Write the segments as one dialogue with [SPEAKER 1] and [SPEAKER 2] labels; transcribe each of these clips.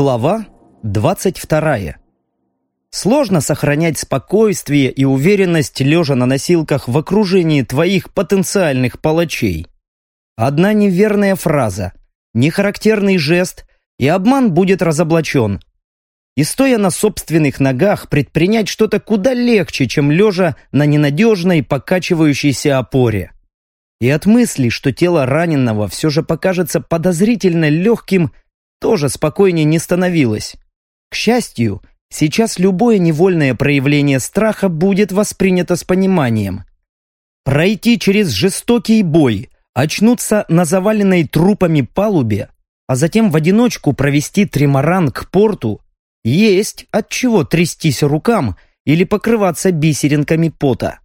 [SPEAKER 1] Глава 22. Сложно сохранять спокойствие и уверенность, лежа на носилках в окружении твоих потенциальных палачей. Одна неверная фраза, нехарактерный жест, и обман будет разоблачен. И стоя на собственных ногах, предпринять что-то куда легче, чем лежа на ненадежной покачивающейся опоре. И от мысли, что тело раненого все же покажется подозрительно легким, тоже спокойнее не становилось. К счастью, сейчас любое невольное проявление страха будет воспринято с пониманием. Пройти через жестокий бой, очнуться на заваленной трупами палубе, а затем в одиночку провести тримаран к порту, есть от чего трястись рукам или покрываться бисеринками пота.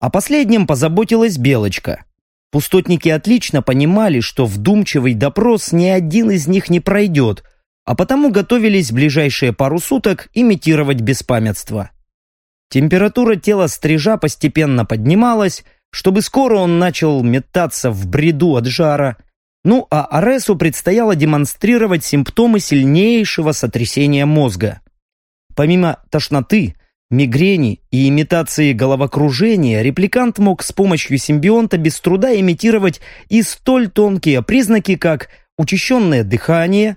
[SPEAKER 1] О последнем позаботилась Белочка. Пустотники отлично понимали, что вдумчивый допрос ни один из них не пройдет, а потому готовились в ближайшие пару суток имитировать беспамятство. Температура тела стрижа постепенно поднималась, чтобы скоро он начал метаться в бреду от жара, ну а Аресу предстояло демонстрировать симптомы сильнейшего сотрясения мозга. Помимо тошноты, мигрени и имитации головокружения репликант мог с помощью симбионта без труда имитировать и столь тонкие признаки, как учащенное дыхание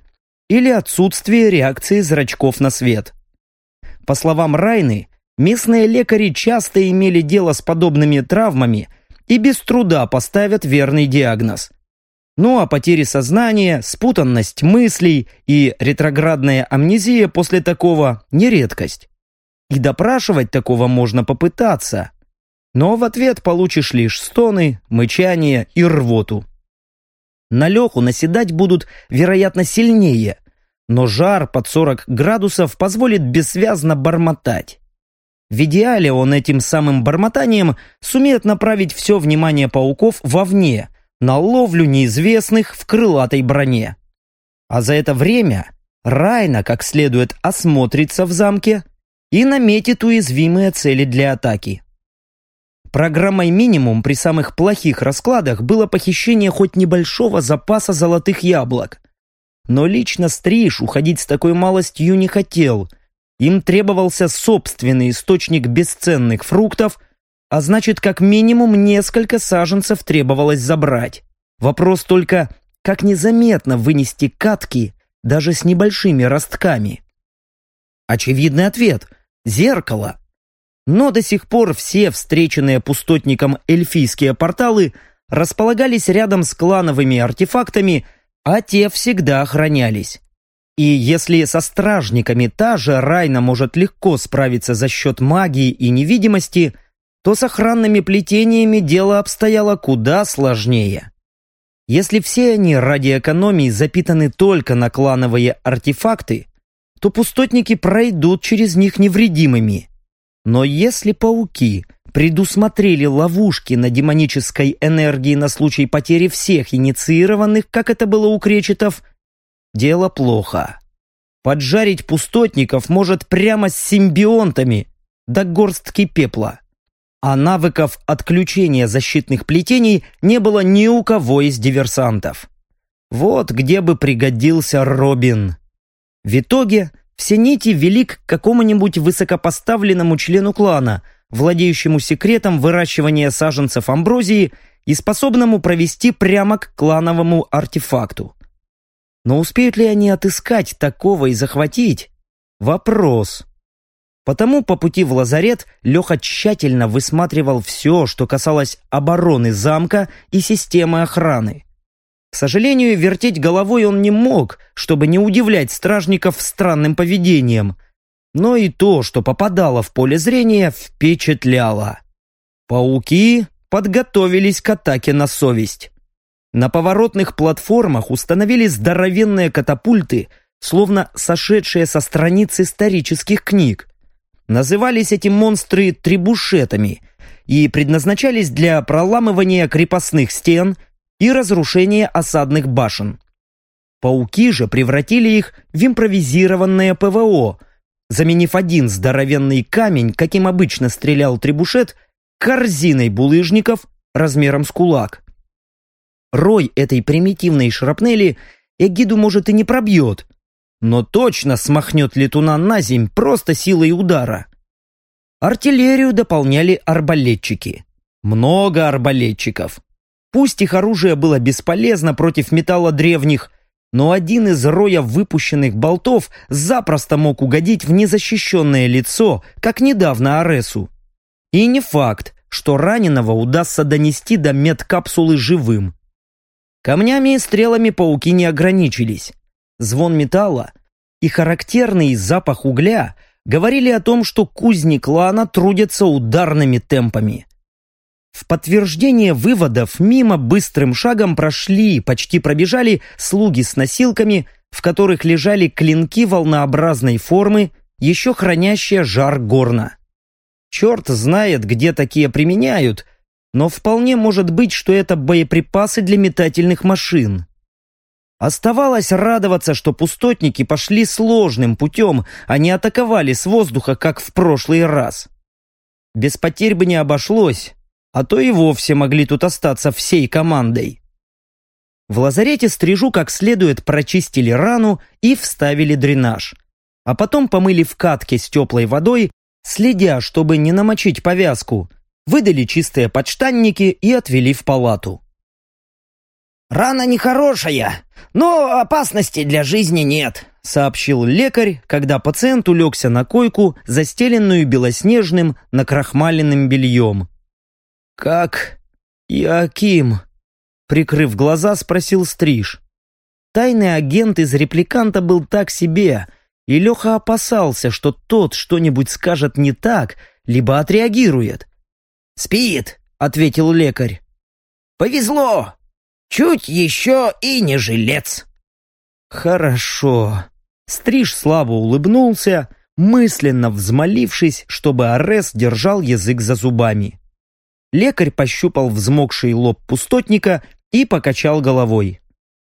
[SPEAKER 1] или отсутствие реакции зрачков на свет. По словам Райны, местные лекари часто имели дело с подобными травмами и без труда поставят верный диагноз. Ну а потери сознания, спутанность мыслей и ретроградная амнезия после такого – не редкость. И допрашивать такого можно попытаться. Но в ответ получишь лишь стоны, мычание и рвоту. На Леху наседать будут, вероятно, сильнее, но жар под 40 градусов позволит бессвязно бормотать. В идеале он этим самым бормотанием сумеет направить все внимание пауков вовне, на ловлю неизвестных в крылатой броне. А за это время Райна как следует осмотрится в замке, и наметит уязвимые цели для атаки. Программой минимум при самых плохих раскладах было похищение хоть небольшого запаса золотых яблок. Но лично Стриж уходить с такой малостью не хотел. Им требовался собственный источник бесценных фруктов, а значит, как минимум несколько саженцев требовалось забрать. Вопрос только, как незаметно вынести катки даже с небольшими ростками. Очевидный ответ – зеркало. Но до сих пор все встреченные пустотником эльфийские порталы располагались рядом с клановыми артефактами, а те всегда охранялись. И если со стражниками та же Райна может легко справиться за счет магии и невидимости, то с охранными плетениями дело обстояло куда сложнее. Если все они ради экономии запитаны только на клановые артефакты, то пустотники пройдут через них невредимыми. Но если пауки предусмотрели ловушки на демонической энергии на случай потери всех инициированных, как это было у кречетов, дело плохо. Поджарить пустотников может прямо с симбионтами до горстки пепла. А навыков отключения защитных плетений не было ни у кого из диверсантов. Вот где бы пригодился Робин. В итоге все нити вели к какому-нибудь высокопоставленному члену клана, владеющему секретом выращивания саженцев амброзии и способному провести прямо к клановому артефакту. Но успеют ли они отыскать такого и захватить? Вопрос. Потому по пути в лазарет Леха тщательно высматривал все, что касалось обороны замка и системы охраны. К сожалению, вертеть головой он не мог, чтобы не удивлять стражников странным поведением. Но и то, что попадало в поле зрения, впечатляло. Пауки подготовились к атаке на совесть. На поворотных платформах установили здоровенные катапульты, словно сошедшие со страниц исторических книг. Назывались эти монстры трибушетами и предназначались для проламывания крепостных стен – и разрушение осадных башен. Пауки же превратили их в импровизированное ПВО, заменив один здоровенный камень, каким обычно стрелял требушет, корзиной булыжников размером с кулак. Рой этой примитивной шрапнели эгиду, может, и не пробьет, но точно смахнет летуна на земь просто силой удара. Артиллерию дополняли арбалетчики. Много арбалетчиков. Пусть их оружие было бесполезно против металла древних, но один из роя выпущенных болтов запросто мог угодить в незащищенное лицо, как недавно Аресу. И не факт, что раненого удастся донести до медкапсулы живым. Камнями и стрелами пауки не ограничились. Звон металла и характерный запах угля говорили о том, что кузни клана трудятся ударными темпами. В подтверждение выводов мимо быстрым шагом прошли, почти пробежали слуги с носилками, в которых лежали клинки волнообразной формы, еще хранящие жар горна. Черт знает, где такие применяют, но вполне может быть, что это боеприпасы для метательных машин. Оставалось радоваться, что пустотники пошли сложным путем, а не атаковали с воздуха, как в прошлый раз. Без потерь бы не обошлось, а то и вовсе могли тут остаться всей командой. В лазарете стрижу как следует прочистили рану и вставили дренаж. А потом помыли в катке с теплой водой, следя, чтобы не намочить повязку, выдали чистые подштанники и отвели в палату.
[SPEAKER 2] «Рана нехорошая, но опасности для жизни нет»,
[SPEAKER 1] сообщил лекарь, когда пациент улегся на койку, застеленную белоснежным накрахмаленным бельем. «Как Яким?» Прикрыв глаза, спросил Стриж. Тайный агент из репликанта был так себе, и Леха опасался, что тот что-нибудь скажет не так, либо отреагирует.
[SPEAKER 2] «Спит», —
[SPEAKER 1] ответил лекарь.
[SPEAKER 2] «Повезло! Чуть еще и не жилец!»
[SPEAKER 1] «Хорошо». Стриж слабо улыбнулся, мысленно взмолившись, чтобы Арес держал язык за зубами. Лекарь пощупал взмокший лоб пустотника и покачал головой.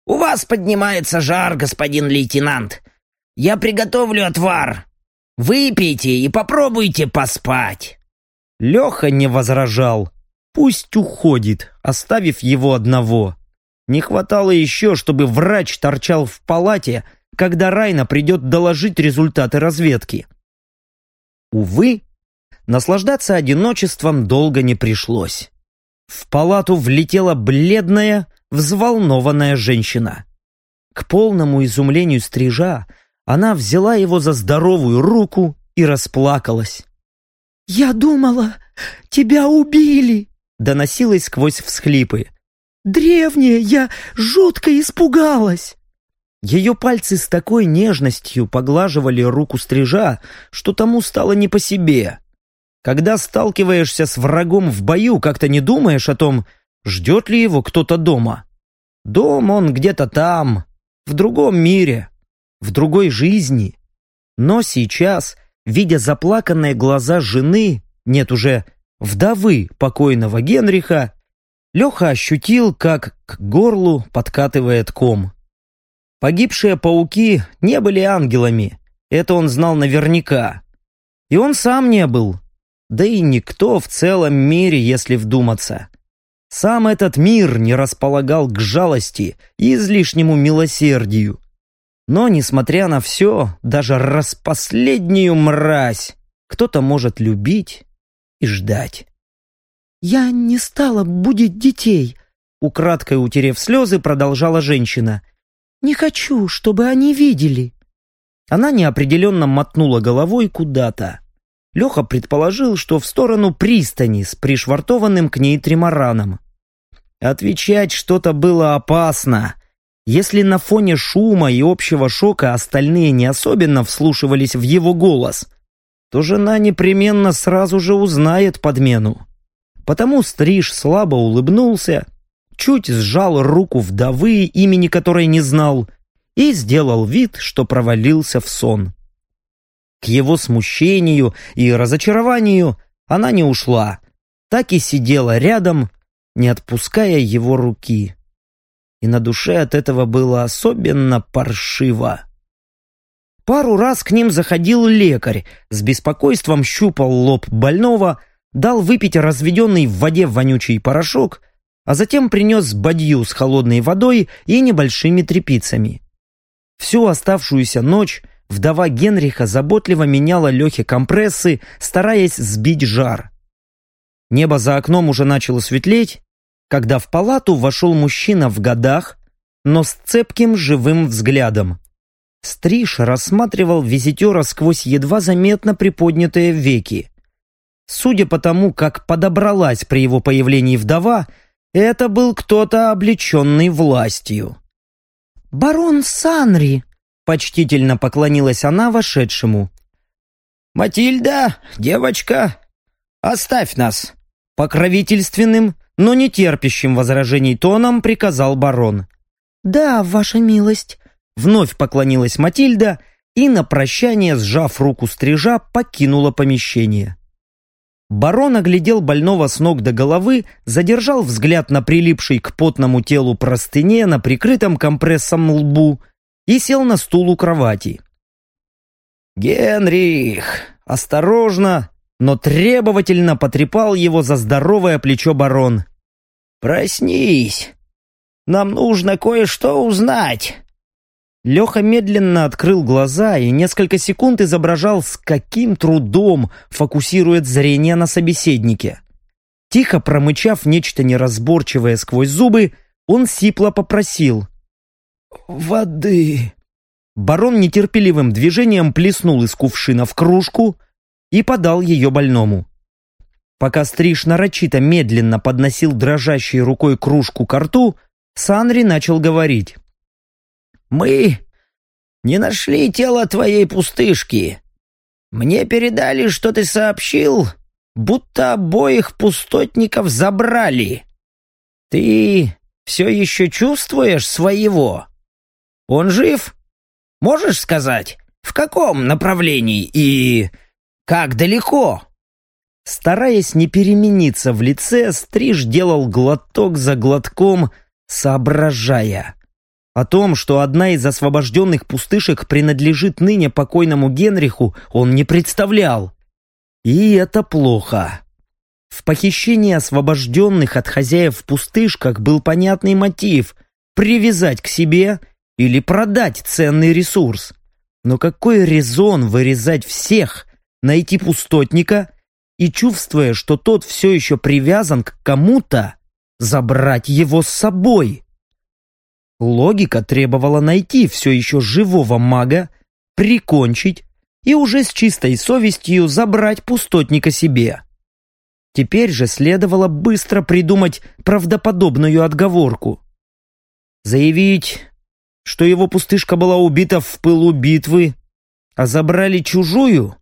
[SPEAKER 2] «У вас поднимается жар, господин лейтенант. Я приготовлю отвар. Выпейте и попробуйте поспать».
[SPEAKER 1] Леха не возражал. Пусть уходит, оставив его одного. Не хватало еще, чтобы врач торчал в палате, когда Райна придет доложить результаты разведки. Увы, наслаждаться одиночеством долго не пришлось. В палату влетела бледная, взволнованная женщина. К полному изумлению стрижа она взяла его за здоровую руку и расплакалась.
[SPEAKER 3] «Я думала, тебя убили!»
[SPEAKER 1] доносилась сквозь всхлипы.
[SPEAKER 3] «Древняя, я жутко испугалась!»
[SPEAKER 1] Ее пальцы с такой нежностью поглаживали руку стрижа, что тому стало не по себе. Когда сталкиваешься с врагом в бою, как-то не думаешь о том, ждет ли его кто-то дома. Дом он где-то там, в другом мире, в другой жизни. Но сейчас, видя заплаканные глаза жены, нет уже вдовы покойного Генриха, Леха ощутил, как к горлу подкатывает ком. Погибшие пауки не были ангелами, это он знал наверняка. И он сам не был, да и никто в целом мире, если вдуматься. Сам этот мир не располагал к жалости и излишнему милосердию. Но, несмотря на все, даже распоследнюю мразь кто-то может любить и ждать.
[SPEAKER 3] «Я не стала будить детей», — украдкой утерев слезы, продолжала женщина. «Не хочу, чтобы они видели».
[SPEAKER 1] Она неопределенно мотнула головой куда-то. Леха предположил, что в сторону пристани с пришвартованным к ней тримараном. Отвечать что-то было опасно. Если на фоне шума и общего шока остальные не особенно вслушивались в его голос, то жена непременно сразу же узнает подмену. Потому Стриж слабо улыбнулся, чуть сжал руку вдовы, имени которой не знал, и сделал вид, что провалился в сон. К его смущению и разочарованию она не ушла, так и сидела рядом, не отпуская его руки. И на душе от этого было особенно паршиво. Пару раз к ним заходил лекарь, с беспокойством щупал лоб больного, дал выпить разведенный в воде вонючий порошок, а затем принес бадью с холодной водой и небольшими тряпицами. Всю оставшуюся ночь вдова Генриха заботливо меняла Лехе компрессы, стараясь сбить жар. Небо за окном уже начало светлеть, когда в палату вошел мужчина в годах, но с цепким живым взглядом. Стриж рассматривал визитера сквозь едва заметно приподнятые веки. Судя по тому, как подобралась при его появлении вдова, это был кто-то облеченный властью.
[SPEAKER 3] «Барон Санри!» — почтительно поклонилась она вошедшему.
[SPEAKER 2] «Матильда, девочка, оставь нас!»
[SPEAKER 1] Покровительственным, но не терпящим возражений тоном приказал барон.
[SPEAKER 3] «Да, ваша милость!»
[SPEAKER 1] Вновь поклонилась Матильда и на прощание, сжав руку стрижа, покинула помещение. Барон оглядел больного с ног до головы, задержал взгляд на прилипшей к потному телу простыне на прикрытом компрессом лбу и сел на стул у кровати. «Генрих!» Осторожно, но требовательно потрепал его за здоровое плечо барон.
[SPEAKER 2] «Проснись! Нам нужно кое-что узнать!»
[SPEAKER 1] Леха медленно открыл глаза и несколько секунд изображал, с каким трудом фокусирует зрение на собеседнике. Тихо промычав нечто неразборчивое сквозь зубы, он сипло попросил. «Воды!» Барон нетерпеливым движением плеснул из кувшина в кружку и подал ее больному. Пока Стриж нарочито медленно подносил дрожащей рукой кружку к рту, Санри начал говорить.
[SPEAKER 2] Мы не нашли тело твоей пустышки. Мне передали, что ты сообщил, будто обоих пустотников забрали. Ты все еще чувствуешь своего? Он жив? Можешь сказать, в каком направлении и как далеко?»
[SPEAKER 1] Стараясь не перемениться в лице, Стриж делал глоток за глотком, соображая. О том, что одна из освобожденных пустышек принадлежит ныне покойному Генриху, он не представлял. И это плохо. В похищении освобожденных от хозяев пустышках был понятный мотив – привязать к себе или продать ценный ресурс. Но какой резон вырезать всех, найти пустотника и, чувствуя, что тот все еще привязан к кому-то, забрать его с собой? Логика требовала найти все еще живого мага, прикончить и уже с чистой совестью забрать пустотника себе. Теперь же следовало быстро придумать правдоподобную отговорку. Заявить, что его пустышка была убита в пылу битвы, а забрали чужую?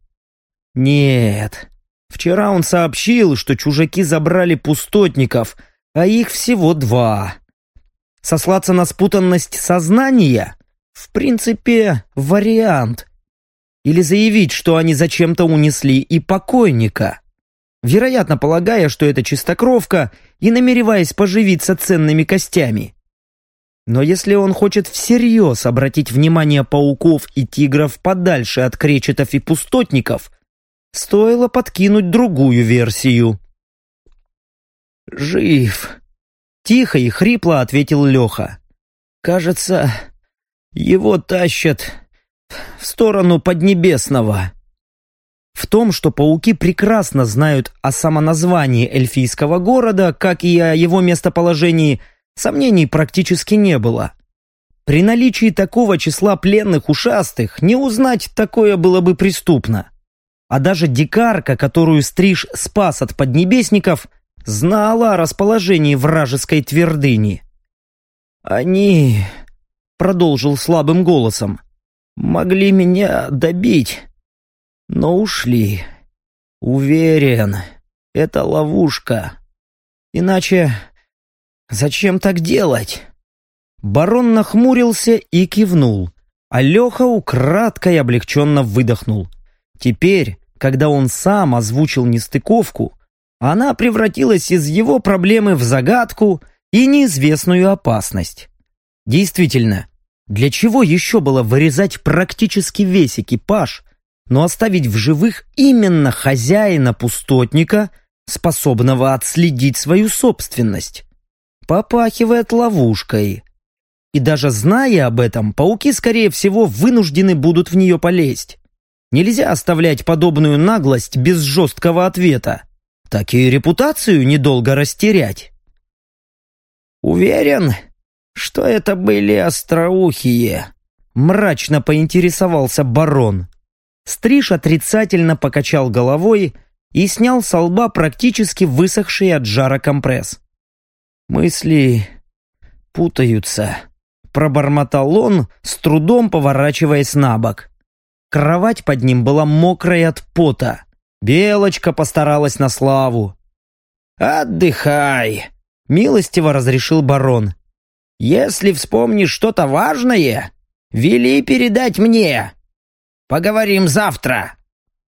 [SPEAKER 1] Нет. Вчера он сообщил, что чужаки забрали пустотников, а их всего два. Сослаться на спутанность сознания? В принципе, вариант. Или заявить, что они зачем-то унесли и покойника. Вероятно, полагая, что это чистокровка и намереваясь поживиться ценными костями. Но если он хочет всерьез обратить внимание пауков и тигров подальше от кречетов и пустотников, стоило подкинуть другую версию. «Жив», Тихо и хрипло ответил Леха. «Кажется, его тащат в сторону Поднебесного». В том, что пауки прекрасно знают о самоназвании эльфийского города, как и о его местоположении, сомнений практически не было. При наличии такого числа пленных ушастых не узнать такое было бы преступно. А даже дикарка, которую Стриж спас от поднебесников, знала о расположении вражеской твердыни. «Они...» — продолжил слабым голосом. «Могли меня добить, но ушли. Уверен, это ловушка. Иначе зачем так делать?» Барон нахмурился и кивнул, а Леха украдкой облегченно выдохнул. Теперь, когда он сам озвучил нестыковку, она превратилась из его проблемы в загадку и неизвестную опасность. Действительно, для чего еще было вырезать практически весь экипаж, но оставить в живых именно хозяина-пустотника, способного отследить свою собственность? Попахивает ловушкой. И даже зная об этом, пауки, скорее всего, вынуждены будут в нее полезть. Нельзя оставлять подобную наглость без жесткого ответа. Так и репутацию недолго растерять.
[SPEAKER 2] «Уверен, что это были остроухие», — мрачно поинтересовался барон.
[SPEAKER 1] Стриж отрицательно покачал головой и снял с лба практически высохший от жара компресс. «Мысли путаются», — пробормотал он, с трудом поворачиваясь на бок. Кровать под ним была мокрая от пота. Белочка постаралась на славу.
[SPEAKER 2] «Отдыхай», — милостиво разрешил барон. «Если вспомнишь что-то важное, вели передать мне. Поговорим завтра».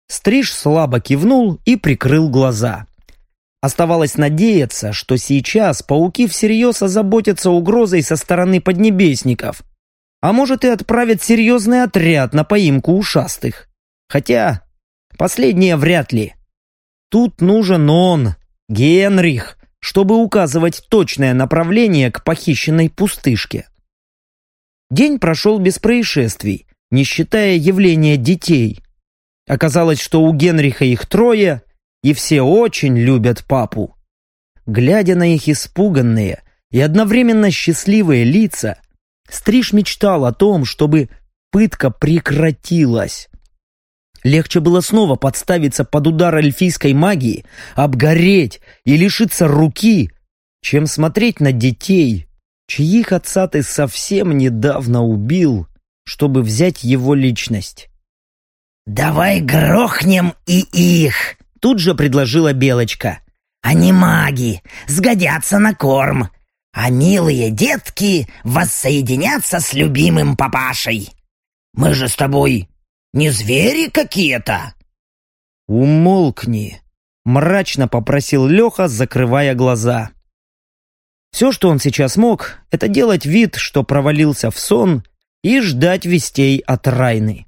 [SPEAKER 1] Стриж слабо кивнул и прикрыл глаза. Оставалось надеяться, что сейчас пауки всерьез озаботятся угрозой со стороны поднебесников. А может и отправят серьезный отряд на поимку ушастых. Хотя, последнее вряд ли. Тут нужен он, Генрих, чтобы указывать точное направление к похищенной пустышке. День прошел без происшествий, не считая явления детей. Оказалось, что у Генриха их трое, и все очень любят папу. Глядя на их испуганные и одновременно счастливые лица, Стриж мечтал о том, чтобы пытка прекратилась. Легче было снова подставиться под удар эльфийской магии, обгореть и лишиться руки, чем смотреть на детей, чьих отца ты совсем недавно убил, чтобы взять его личность.
[SPEAKER 2] «Давай грохнем и их!» — тут же предложила Белочка. «Они маги, сгодятся на корм, а милые детки воссоединятся с любимым папашей. Мы же с тобой не звери какие-то!»
[SPEAKER 1] «Умолкни!» — мрачно попросил Леха, закрывая глаза. Все, что он сейчас мог, это делать вид, что провалился в сон, и ждать вестей от Райны.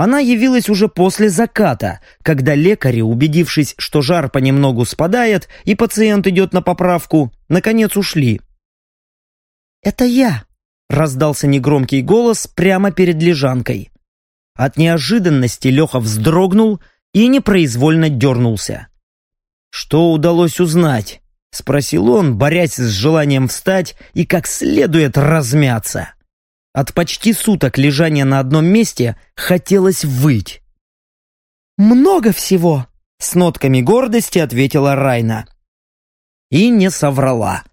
[SPEAKER 1] Она явилась уже после заката, когда лекари, убедившись, что жар понемногу спадает и пациент идет на поправку, наконец ушли. «Это я!» — раздался негромкий голос прямо перед лежанкой. От неожиданности Леха вздрогнул и непроизвольно дернулся. «Что удалось узнать?» — спросил он, борясь с желанием встать и как следует размяться. От почти суток лежания на одном месте хотелось выть.
[SPEAKER 3] «Много всего!»
[SPEAKER 1] — с нотками гордости ответила Райна. И не соврала.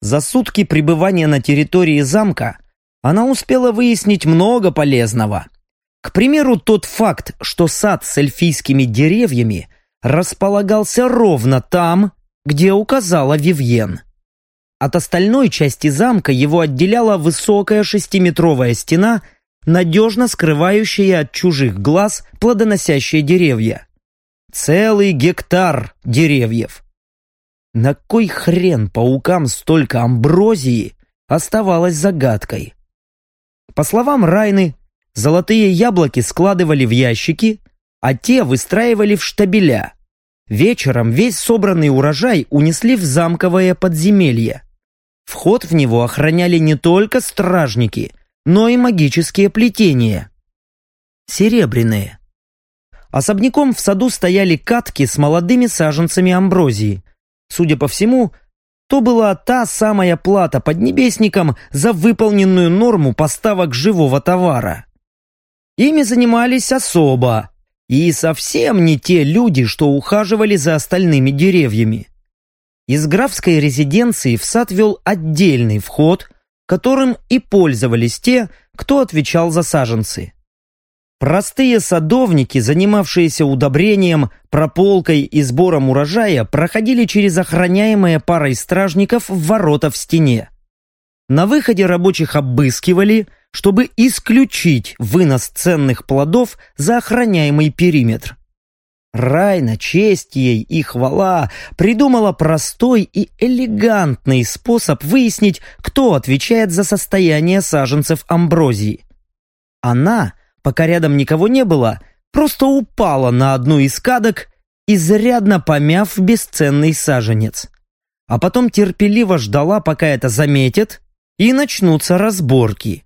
[SPEAKER 1] За сутки пребывания на территории замка она успела выяснить много полезного. К примеру, тот факт, что сад с эльфийскими деревьями располагался ровно там, где указала Вивьен. От остальной части замка его отделяла высокая шестиметровая стена, надежно скрывающая от чужих глаз плодоносящие деревья. Целый гектар деревьев. На кой хрен паукам столько амброзии оставалось загадкой? По словам Райны, Золотые яблоки складывали в ящики, а те выстраивали в штабеля. Вечером весь собранный урожай унесли в замковое подземелье. Вход в него охраняли не только стражники, но и магические плетения. Серебряные. Особняком в саду стояли катки с молодыми саженцами амброзии. Судя по всему, то была та самая плата под небесником за выполненную норму поставок живого товара. Ими занимались особо, и совсем не те люди, что ухаживали за остальными деревьями. Из графской резиденции в сад вел отдельный вход, которым и пользовались те, кто отвечал за саженцы. Простые садовники, занимавшиеся удобрением, прополкой и сбором урожая, проходили через охраняемые парой стражников ворота в стене. На выходе рабочих обыскивали – чтобы исключить вынос ценных плодов за охраняемый периметр. Райна, честь ей и хвала, придумала простой и элегантный способ выяснить, кто отвечает за состояние саженцев амброзии. Она, пока рядом никого не было, просто упала на одну из кадок, изрядно помяв бесценный саженец. А потом терпеливо ждала, пока это заметят, и начнутся разборки.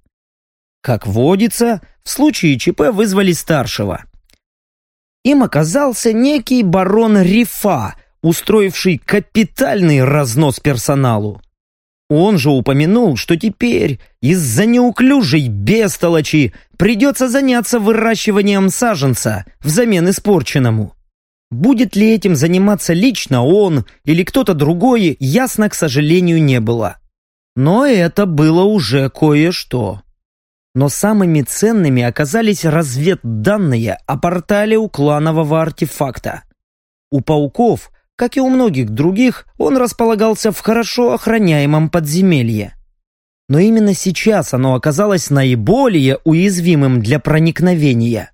[SPEAKER 1] Как водится, в случае ЧП вызвали старшего. Им оказался некий барон Рифа, устроивший капитальный разнос персоналу. Он же упомянул, что теперь из-за неуклюжей бестолочи придется заняться выращиванием саженца взамен испорченному. Будет ли этим заниматься лично он или кто-то другой, ясно, к сожалению, не было. Но это было уже кое-что. Но самыми ценными оказались разведданные о портале у кланового артефакта. У пауков, как и у многих других, он располагался в хорошо охраняемом подземелье. Но именно сейчас оно оказалось наиболее уязвимым для проникновения.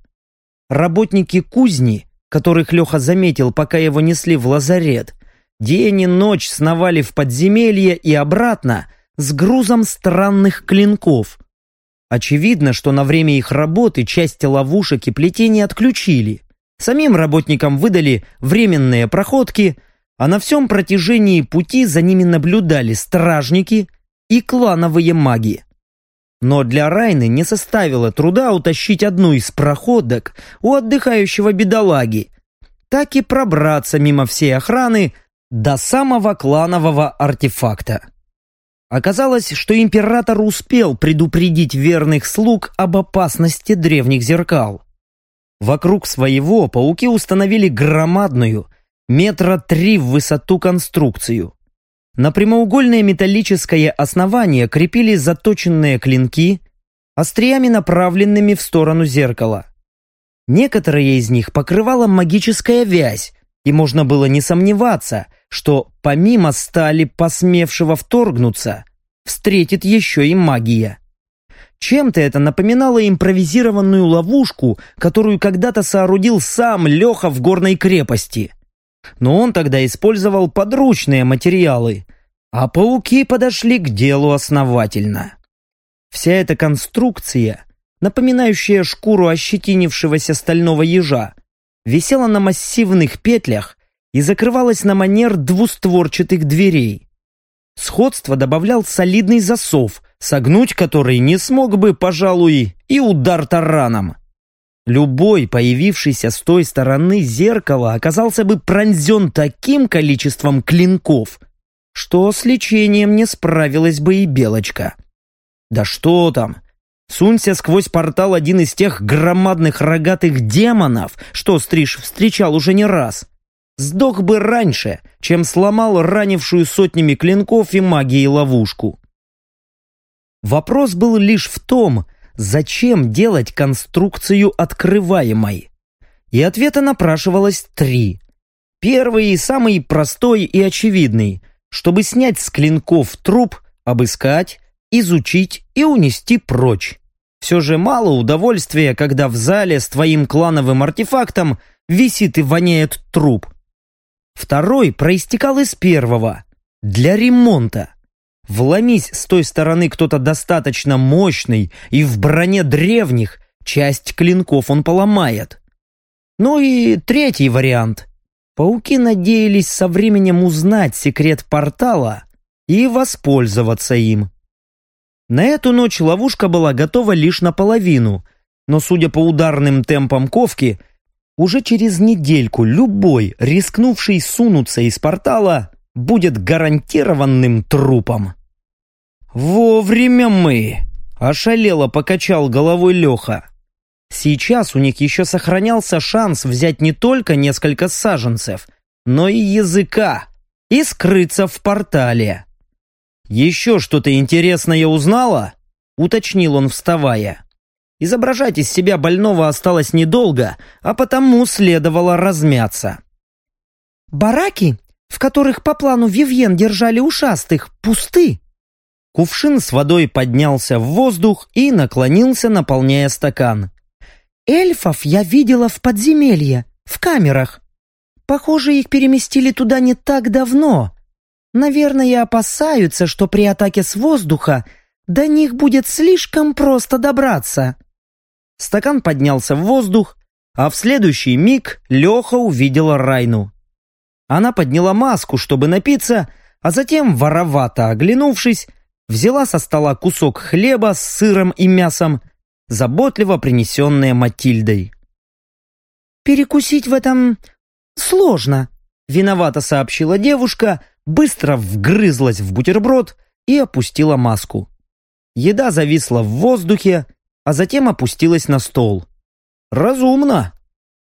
[SPEAKER 1] Работники кузни, которых Леха заметил, пока его несли в лазарет, день и ночь сновали в подземелье и обратно с грузом странных клинков. Очевидно, что на время их работы часть ловушек и плетений отключили. Самим работникам выдали временные проходки, а на всем протяжении пути за ними наблюдали стражники и клановые маги. Но для Райны не составило труда утащить одну из проходок у отдыхающего бедолаги, так и пробраться мимо всей охраны до самого кланового артефакта. Оказалось, что император успел предупредить верных слуг об опасности древних зеркал. Вокруг своего пауки установили громадную, метра три в высоту конструкцию. На прямоугольное металлическое основание крепили заточенные клинки, остриями направленными в сторону зеркала. Некоторые из них покрывала магическая вязь, и можно было не сомневаться, что помимо стали посмевшего вторгнуться, встретит еще и магия. Чем-то это напоминало импровизированную ловушку, которую когда-то соорудил сам Леха в горной крепости. Но он тогда использовал подручные материалы, а пауки подошли к делу основательно. Вся эта конструкция, напоминающая шкуру ощетинившегося стального ежа, висела на массивных петлях и закрывалась на манер двустворчатых дверей. Сходство добавлял солидный засов, согнуть который не смог бы, пожалуй, и удар тараном. Любой, появившийся с той стороны зеркала, оказался бы пронзен таким количеством клинков, что с лечением не справилась бы и Белочка. Да что там, Сунься сквозь портал один из тех громадных рогатых демонов, что Стриж встречал уже не раз. Сдох бы раньше, чем сломал ранившую сотнями клинков и магией ловушку. Вопрос был лишь в том, зачем делать конструкцию открываемой. И ответа напрашивалось три. Первый и самый простой и очевидный, чтобы снять с клинков труп, обыскать, изучить и унести прочь. Все же мало удовольствия, когда в зале с твоим клановым артефактом висит и воняет труп. Второй проистекал из первого. Для ремонта. Вломись с той стороны кто-то достаточно мощный и в броне древних, часть клинков он поломает. Ну и третий вариант. Пауки надеялись со временем узнать секрет портала и воспользоваться им. На эту ночь ловушка была готова лишь наполовину, но, судя по ударным темпам ковки, уже через недельку любой, рискнувший сунуться из портала, будет гарантированным трупом. «Вовремя мы!» – ошалело покачал головой Леха. Сейчас у них еще сохранялся шанс взять не только несколько саженцев, но и языка и скрыться в портале. «Еще что-то интересное узнала?» — уточнил он, вставая. Изображать из себя больного осталось недолго, а потому следовало размяться.
[SPEAKER 3] «Бараки, в которых по плану Вивьен держали ушастых, пусты!»
[SPEAKER 1] Кувшин с водой поднялся в воздух и наклонился, наполняя стакан.
[SPEAKER 3] «Эльфов я видела в подземелье, в камерах. Похоже, их переместили туда не так давно, Наверное, опасаются, что при атаке с воздуха до них будет слишком просто добраться.
[SPEAKER 1] Стакан поднялся в воздух, а в следующий миг Леха увидела Райну. Она подняла маску, чтобы напиться, а затем, воровато оглянувшись, взяла со стола кусок хлеба с сыром и мясом, заботливо принесенные Матильдой.
[SPEAKER 3] «Перекусить в этом сложно», — виновато сообщила девушка, быстро вгрызлась в бутерброд и опустила маску. Еда зависла в воздухе, а затем опустилась на стол. «Разумно.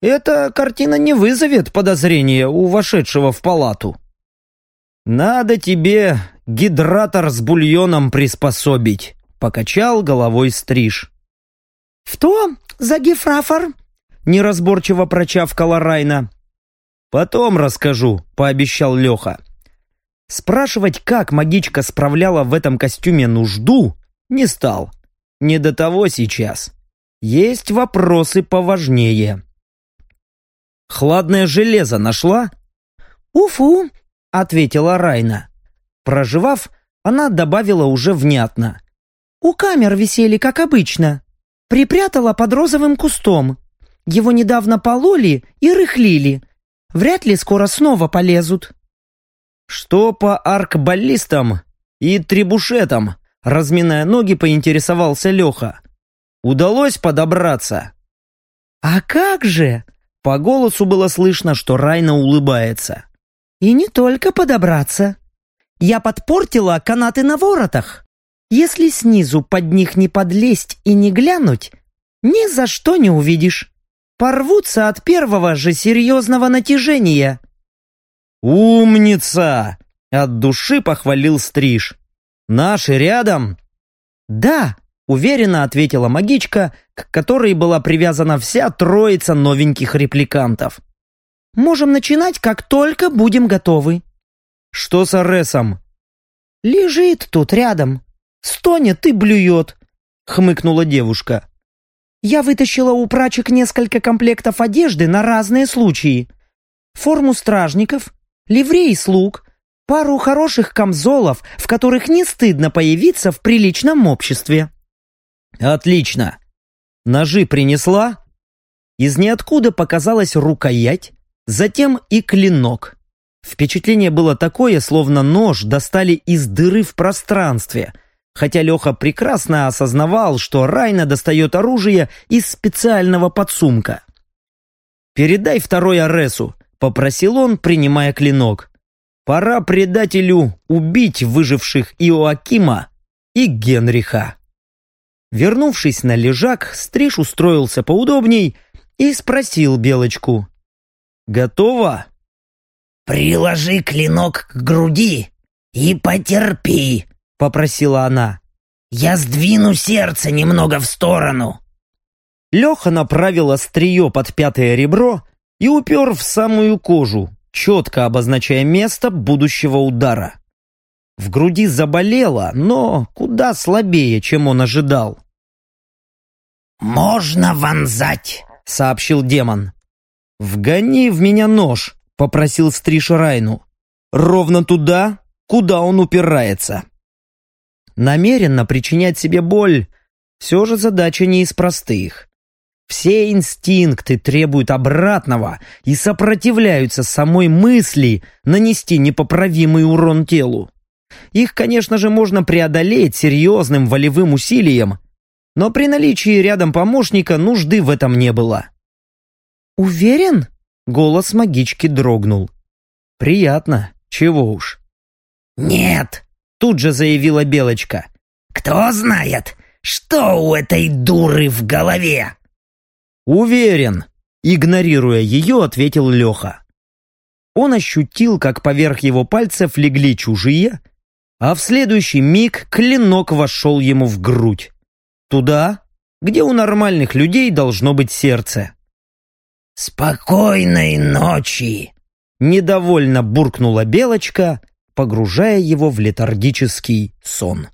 [SPEAKER 3] Эта картина не вызовет подозрения у вошедшего в палату». «Надо тебе гидратор с бульоном приспособить», — покачал головой стриж. «Что за гифрафор?» — неразборчиво прочавкала Райна.
[SPEAKER 1] «Потом расскажу», — пообещал Леха. Спрашивать, как магичка справляла в этом костюме нужду, не стал. Не до того сейчас. Есть вопросы поважнее. «Хладное железо нашла?»
[SPEAKER 3] «Уфу», —
[SPEAKER 1] ответила Райна. Проживав, она добавила уже внятно.
[SPEAKER 3] «У камер висели, как обычно. Припрятала под розовым кустом. Его недавно пололи и рыхлили. Вряд ли скоро снова полезут».
[SPEAKER 1] «Что по аркбаллистам и трибушетам?» Разминая ноги, поинтересовался Леха. «Удалось подобраться?»
[SPEAKER 3] «А как же?»
[SPEAKER 1] По голосу было слышно, что Райна улыбается.
[SPEAKER 3] И не только подобраться. Я подпортила канаты на воротах. Если снизу под них не подлезть и не глянуть, ни за что не увидишь. Порвутся от первого же серьезного натяжения.
[SPEAKER 1] «Умница!» — от души похвалил Стриж. «Наши рядом?»
[SPEAKER 3] «Да», —
[SPEAKER 1] уверенно ответила магичка, к которой была привязана вся троица новеньких репликантов.
[SPEAKER 3] Можем начинать, как только будем готовы».
[SPEAKER 1] «Что с Аресом?»
[SPEAKER 3] «Лежит тут рядом. Стонет и блюет», — хмыкнула девушка. «Я вытащила у прачек несколько комплектов одежды на разные случаи. Форму стражников, ливрей слуг, пару хороших камзолов, в которых не стыдно появиться в приличном обществе».
[SPEAKER 1] «Отлично. Ножи принесла?» Из ниоткуда показалась рукоять, затем и клинок. Впечатление было такое, словно нож достали из дыры в пространстве, хотя Леха прекрасно осознавал, что Райна достает оружие из специального подсумка. «Передай второй Аресу», — попросил он, принимая клинок. «Пора предателю убить выживших Иоакима и Генриха». Вернувшись на лежак, Стриж устроился поудобней и спросил Белочку. Готово?»
[SPEAKER 2] «Приложи клинок к груди и потерпи», — попросила она. «Я сдвину сердце немного в сторону».
[SPEAKER 1] Леха направил острие под пятое ребро и упер в самую кожу, четко обозначая место будущего удара. В груди заболело, но куда слабее, чем он ожидал.
[SPEAKER 2] «Можно вонзать», — сообщил демон.
[SPEAKER 1] «Вгони в меня нож», — попросил Стриж Райну. «Ровно туда, куда он упирается». Намеренно причинять себе боль все же задача не из простых. Все инстинкты требуют обратного и сопротивляются самой мысли нанести непоправимый урон телу. Их, конечно же, можно преодолеть серьезным волевым усилием, но при наличии рядом помощника нужды в этом не было.
[SPEAKER 3] «Уверен?»
[SPEAKER 1] — голос магички дрогнул. «Приятно, чего уж».
[SPEAKER 2] «Нет», —
[SPEAKER 1] тут же заявила Белочка.
[SPEAKER 2] «Кто знает, что у этой дуры в голове?»
[SPEAKER 1] «Уверен», — игнорируя ее, ответил Леха. Он ощутил, как поверх его пальцев легли чужие, а в следующий миг клинок вошел ему в грудь. Туда, где у нормальных людей должно быть сердце.
[SPEAKER 2] «Спокойной ночи!»
[SPEAKER 1] Недовольно буркнула Белочка, погружая его в летаргический сон.